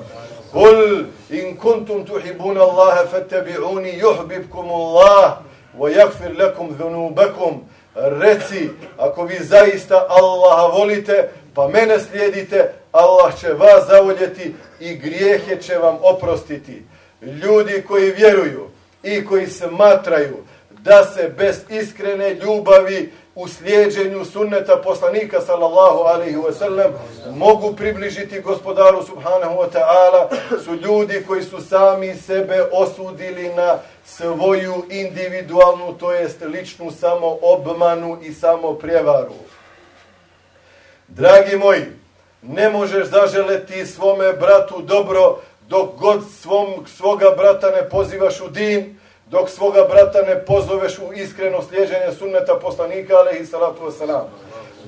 Kul in kuntum tuhibun Allahe fattabi'uni yuhbibkum Allah wa yakfir lakum dhunubakum. Reci, ako vi zaista Allaha volite, pa mene slijedite, Allah će vas zavoljeti i grijehe će vam oprostiti. Ljudi koji vjeruju i koji smatraju da se bez iskrene ljubavi u slijedženju sunneta poslanika sallallahu alaihi wa sallam mogu približiti gospodaru subhanahu wa ta'ala su ljudi koji su sami sebe osudili na svoju individualnu, to jest ličnu samo obmanu i samo prijevaru. Dragi moji, ne možeš zaželeti svome bratu dobro dok god svom, svoga brata ne pozivaš u din, dok svoga brata ne pozoveš u iskreno slijeđenje sunneta poslanika, alaihi salatu wasalam.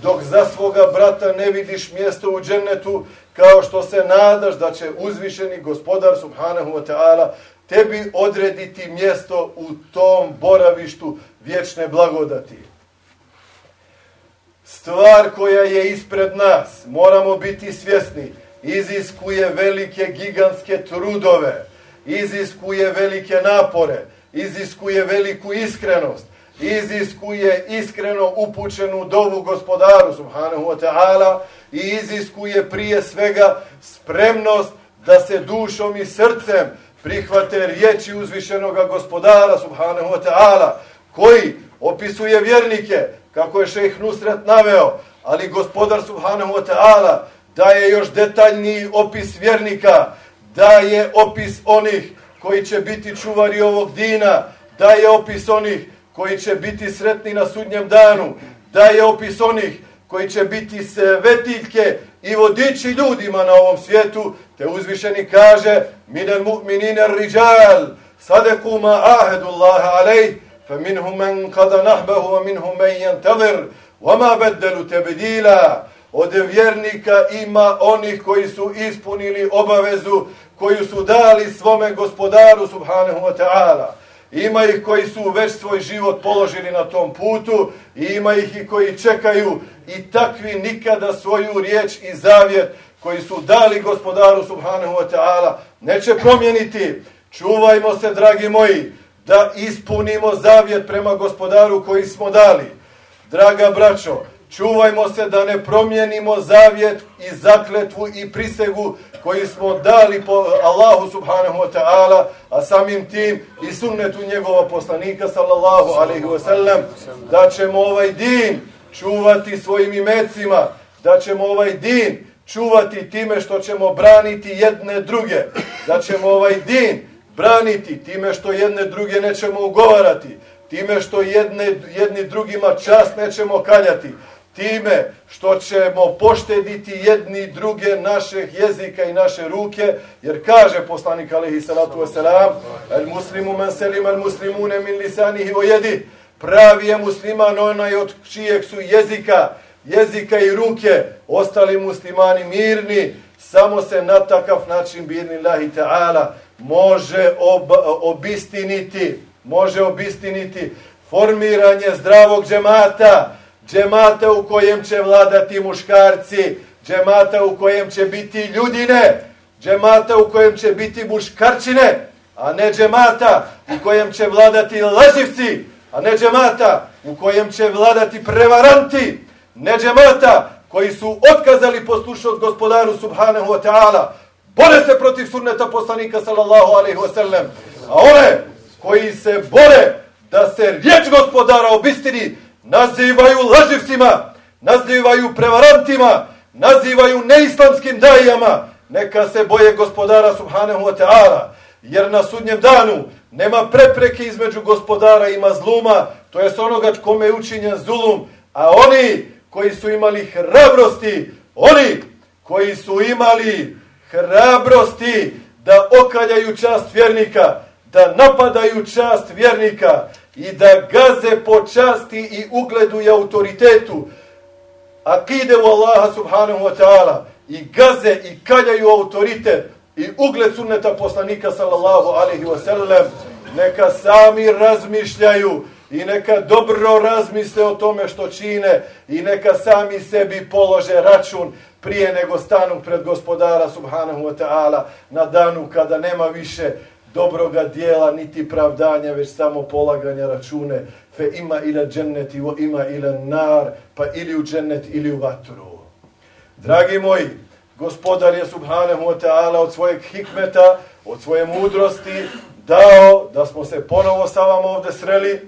dok za svoga brata ne vidiš mjesto u džennetu, kao što se nadaš da će uzvišeni gospodar subhanahu wa ta'ala tebi odrediti mjesto u tom boravištu vječne blagodati. Stvar koja je ispred nas, moramo biti svjesni, iziskuje velike gigantske trudove, iziskuje velike napore, iziskuje veliku iskrenost, iziskuje iskreno upućenu dovu gospodaru subhanahu wa ta'ala i iziskuje prije svega spremnost da se dušom i srcem prihvate riječi uzvišenog gospodara subhanahu wa ta'ala koji opisuje vjernike kako je šejh Nusret naveo ali gospodar subhanahu wa ta'ala daje još detaljniji opis vjernika daje opis onih koji će biti čuvari ovog dina. Daje opis onih koji će biti sretni na sudnjem danu, da je opis onih koji će biti svetiljke i vodiči ljudima na ovom svijetu, te uzvišeni kaže minel mu'minine riđal, sadeku ma ahedu Allahe alej, fe minhum men kada nahbehu, wa minhum men jantavir, wa ma beddelu tebedila, od vjernika ima onih koji su ispunili obavezu koju su dali svome gospodaru subhanahu wa ta'ala. Ima ih koji su već svoj život položili na tom putu i ima ih i koji čekaju i takvi nikada svoju riječ i zavjet koji su dali gospodaru subhanahu wa ta'ala neće promijeniti. Čuvajmo se, dragi moji, da ispunimo zavjet prema gospodaru koji smo dali. Draga braćo, čuvajmo se da ne promijenimo zavjet i zakletvu i prisegu koji smo dali po Allahu subhanahu wa ta'ala, a samim tim i sunnetu njegova poslanika sallallahu alaihi wa sallam, da ćemo ovaj din čuvati svojim imecima, da ćemo ovaj din čuvati time što ćemo braniti jedne druge, da ćemo ovaj din braniti time što jedne druge nećemo ugovarati, time što jedne, jedni drugima čast nećemo kaljati, time što ćemo poštediti jedni druge naših jezika i naše ruke, jer kaže poslanik alaihi salatu wasalam, el muslimu men selim el muslimune min lisanihi o jedi, pravi je musliman onaj od čijeg su jezika, jezika i ruke, ostali muslimani mirni, samo se na takav način birni lahi ta'ala može ob, obistiniti, može obistiniti formiranje zdravog džemata, džemata u kojem će vladati muškarci, džemata u kojem će biti ljudine, džemata u kojem će biti muškarčine, a ne džemata u kojem će vladati laživci, a ne džemata u kojem će vladati prevaranti, ne džemata koji su otkazali poslušnost gospodaru subhanahu wa ta'ala, bore se protiv sunneta poslanika sallallahu alaihi wa sallam, a one koji se bore da se riječ gospodara obistini, nazivaju laživcima, nazivaju prevarantima, nazivaju neislamskim dajama, neka se boje gospodara subhanahu wa ta'ala, jer na sudnjem danu nema prepreke između gospodara i mazluma, to je onoga kome je učinjen zulum, a oni koji su imali hrabrosti, oni koji su imali hrabrosti da okaljaju čast vjernika, da napadaju čast vjernika, i da gaze po časti i ugledu i autoritetu. Akide u Allaha subhanahu wa ta'ala. I gaze i kaljaju autoritet i ugled sunneta poslanika sallallahu alaihi wa sallam. Neka sami razmišljaju i neka dobro razmisle o tome što čine i neka sami sebi polože račun prije nego stanu pred gospodara subhanahu wa ta'ala na danu kada nema više dobroga dijela, niti pravdanja, već samo polaganja račune. Fe ima ila dženneti, o ima ila nar, pa ili u džennet, ili u vatru. Dragi moji, gospodar je subhanahu wa ta'ala od svojeg hikmeta, od svoje mudrosti, dao da smo se ponovo sa vama ovde sreli.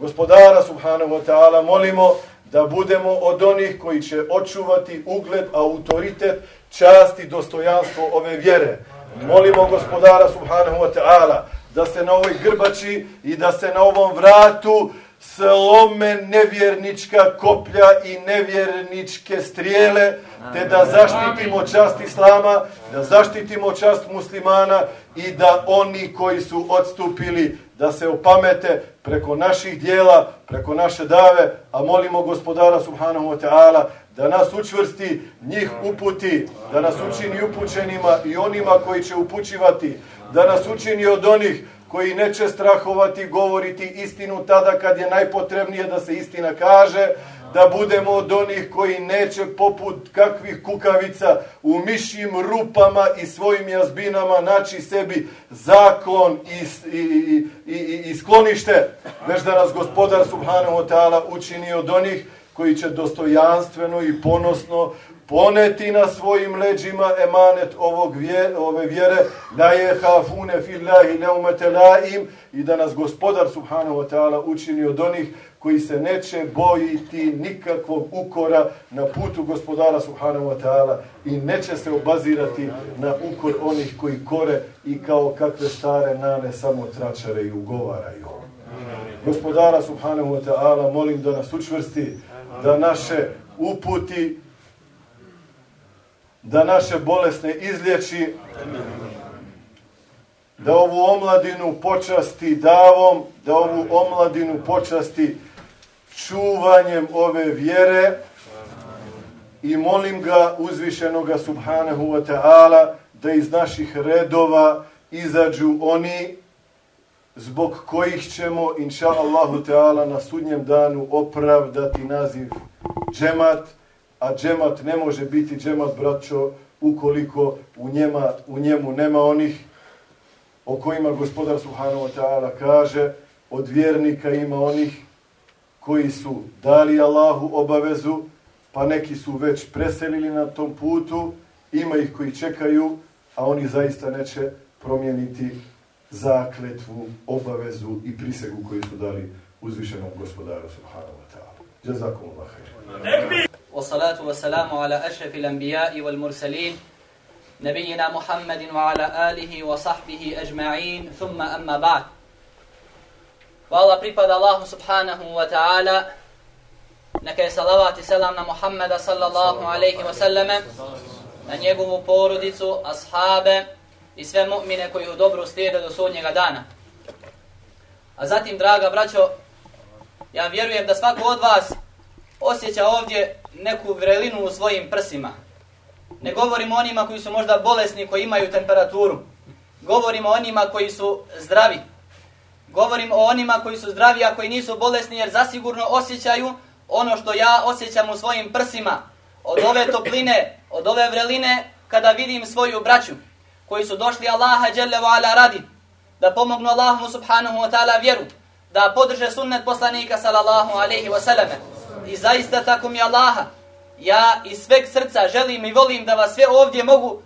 Gospodara subhanahu wa ta'ala molimo da budemo od onih koji će očuvati ugled, autoritet, čast i dostojanstvo ove vjere molimo gospodara subhanahu wa ta'ala da se na ovoj grbači i da se na ovom vratu slome nevjernička koplja i nevjerničke strijele, te da zaštitimo čast Islama, da zaštitimo čast muslimana i da oni koji su odstupili da se opamete preko naših dijela, preko naše dave, a molimo gospodara subhanahu wa ta'ala da nas učvrsti, njih uputi, da nas učini upućenima i onima koji će upućivati, da nas učini od onih koji neće strahovati, govoriti istinu tada kad je najpotrebnije da se istina kaže, da budemo od onih koji neće poput kakvih kukavica u mišjim rupama i svojim jazbinama naći sebi zaklon i, i, i, i, i sklonište, već da nas gospodar Subhanahu wa ta'ala učini od onih koji će dostojanstveno i ponosno poneti na svojim leđima emanet ovog vje, ove vjere da je hafune fillahi neumetelaim i da nas gospodar subhanahu wa ta'ala učini od onih koji se neće bojiti nikakvog ukora na putu gospodara subhanahu wa ta'ala i neće se obazirati na ukor onih koji kore i kao kakve stare nane samo tračare i ugovaraju. Gospodara subhanahu wa ta'ala molim da nas učvrsti, da naše uputi da naše bolesne izlječi, da ovu omladinu počasti davom, da ovu omladinu počasti čuvanjem ove vjere i molim ga uzvišenoga subhanahu wa ta'ala da iz naših redova izađu oni zbog kojih ćemo inša Allahu Teala, na sudnjem danu opravdati naziv džemat, a džemat ne može biti džemat, braćo, ukoliko u, njema, u njemu nema onih o kojima gospodar Subhanahu wa ta'ala kaže, od vjernika ima onih koji su dali Allahu obavezu, pa neki su već preselili na tom putu, ima ih koji čekaju, a oni zaista neće promijeniti zakletvu, obavezu i prisegu koju su dali uzvišenom gospodaru Subhanahu wa ta'ala. Jazakum Allah. Tekbir! والصلاة والسلام على أشرف الأنبياء والمرسلين نبينا محمد وعلى آله وصحبه أجمعين ثم أما بعد Hvala pripada Allahu subhanahu wa ta'ala. Neka je salavat i selam na Muhammeda sallallahu alaihi wa sallame, na njegovu porodicu, ashabe i sve mu'mine koji u dobru slijede do sudnjega dana. A zatim, draga braćo, ja vjerujem da svako od vas osjeća ovdje neku vrelinu u svojim prsima. Ne govorimo onima koji su možda bolesni, koji imaju temperaturu. Govorimo onima koji su zdravi. Govorim o onima koji su zdravi, a koji nisu bolesni, jer zasigurno osjećaju ono što ja osjećam u svojim prsima. Od ove topline, od ove vreline, kada vidim svoju braću, koji su došli Allaha dželle ala radi, da pomognu Allahu subhanahu wa ta'ala vjeru, da podrže sunnet poslanika sallallahu alejhi ve selleme i zaista tako mi Allaha, ja iz sveg srca želim i volim da vas sve ovdje mogu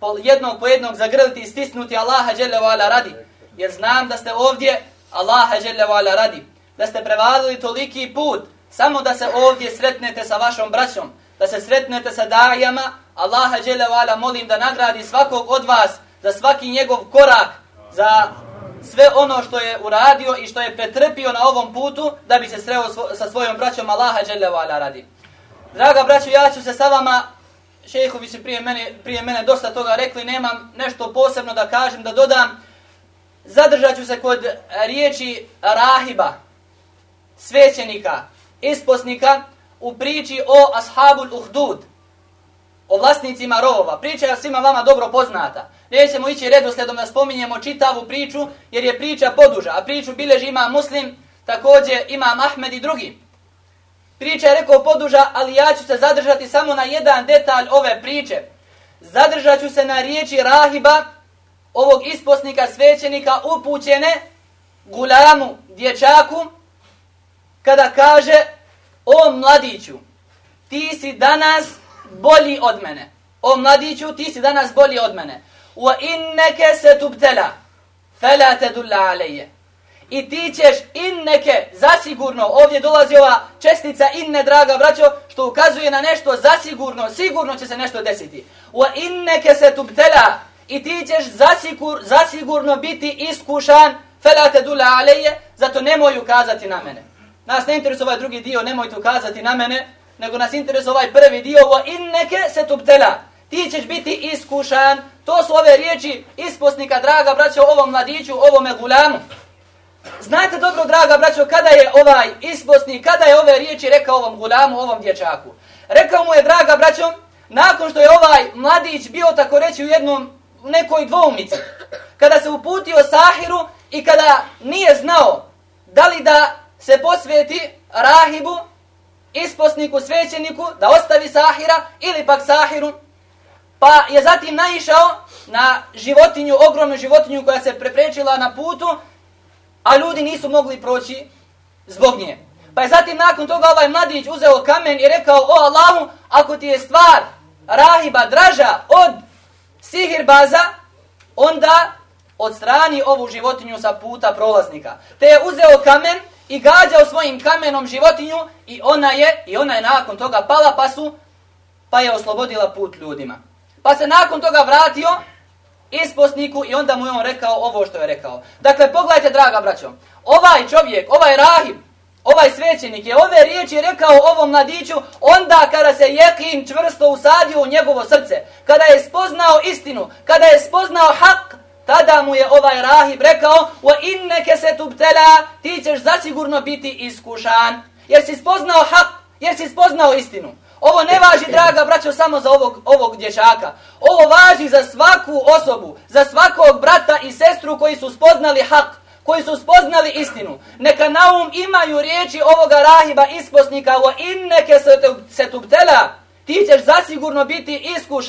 po jednog po jednog zagrliti i stisnuti Allaha dželle ala radi. Jer znam da ste ovdje Allaha dželle ala radi. Da ste prevalili toliki put samo da se ovdje sretnete sa vašom braćom, da se sretnete sa dajama, Allaha dželle ala molim da nagradi svakog od vas za svaki njegov korak, za sve ono što je uradio i što je pretrpio na ovom putu da bi se sreo sa svojom braćom Allaha dželle ala radi. Draga braćo, ja ću se sa vama šejhovi su prije mene prije mene dosta toga rekli, nemam nešto posebno da kažem, da dodam. Zadržat ću se kod riječi rahiba, svećenika, isposnika u priči o ashabul uhdud, o vlasnicima rovova. Priča je svima vama dobro poznata. Nećemo ići redosledom da spominjemo čitavu priču, jer je priča poduža. A priču bileži ima muslim, također ima Ahmed i drugi. Priča je rekao poduža, ali ja ću se zadržati samo na jedan detalj ove priče. Zadržat ću se na riječi rahiba, ovog isposnika svećenika upućene gulamu, dječaku, kada kaže, o mladiću, ti si danas bolji od mene. O mladiću, ti si danas bolji od mene. Wa inneke se tubtela, fela te dulla aleje. I ti ćeš inneke, zasigurno, ovdje dolazi ova čestica inne, draga braćo, što ukazuje na nešto zasigurno, sigurno će se nešto desiti. Wa inneke se tubtela, i ti ćeš zasigur, zasigurno biti iskušan, fela te dulla aleje, zato nemoj ukazati na mene. Nas ne interesuje ovaj drugi dio, nemojte ukazati na mene, nego nas interesuje ovaj prvi dio, wa inneke se tubtela, ti ćeš biti iskušan, To su ove riječi isposnika, draga braćo, ovom mladiću, ovome gulamu. Znate dobro, draga braćo, kada je ovaj isposnik, kada je ove riječi rekao ovom gulamu, ovom dječaku. Rekao mu je, draga braćo, nakon što je ovaj mladić bio tako reći u jednom nekoj dvoumici, kada se uputio Sahiru i kada nije znao da li da se posveti rahibu, isposniku, svećeniku, da ostavi Sahira ili pak Sahiru, pa je zatim naišao na životinju, ogromnu životinju koja se preprečila na putu, a ljudi nisu mogli proći zbog nje. Pa je zatim nakon toga ovaj mladić uzeo kamen i rekao, o Allahu, ako ti je stvar rahiba draža od sihirbaza, onda odstrani ovu životinju sa puta prolaznika. Te je uzeo kamen i gađao svojim kamenom životinju i ona je i ona je nakon toga pala pa su pa je oslobodila put ljudima. Pa se nakon toga vratio isposniku i onda mu je on rekao ovo što je rekao. Dakle, pogledajte, draga braćo, ovaj čovjek, ovaj rahib, ovaj svećenik je ove riječi rekao ovom mladiću onda kada se jekin čvrsto usadio u njegovo srce, kada je spoznao istinu, kada je spoznao hak, tada mu je ovaj rahib rekao wa inneke se tubtela, ti ćeš zasigurno biti iskušan, jer si spoznao hak, jer si spoznao istinu. Ovo ne važi, draga braćo, samo za ovog, ovog dječaka. Ovo važi za svaku osobu, za svakog brata i sestru koji su spoznali hak, koji su spoznali istinu. Neka na um imaju riječi ovoga rahiba isposnika, o inneke se tubtela, ti ćeš zasigurno biti iskušan.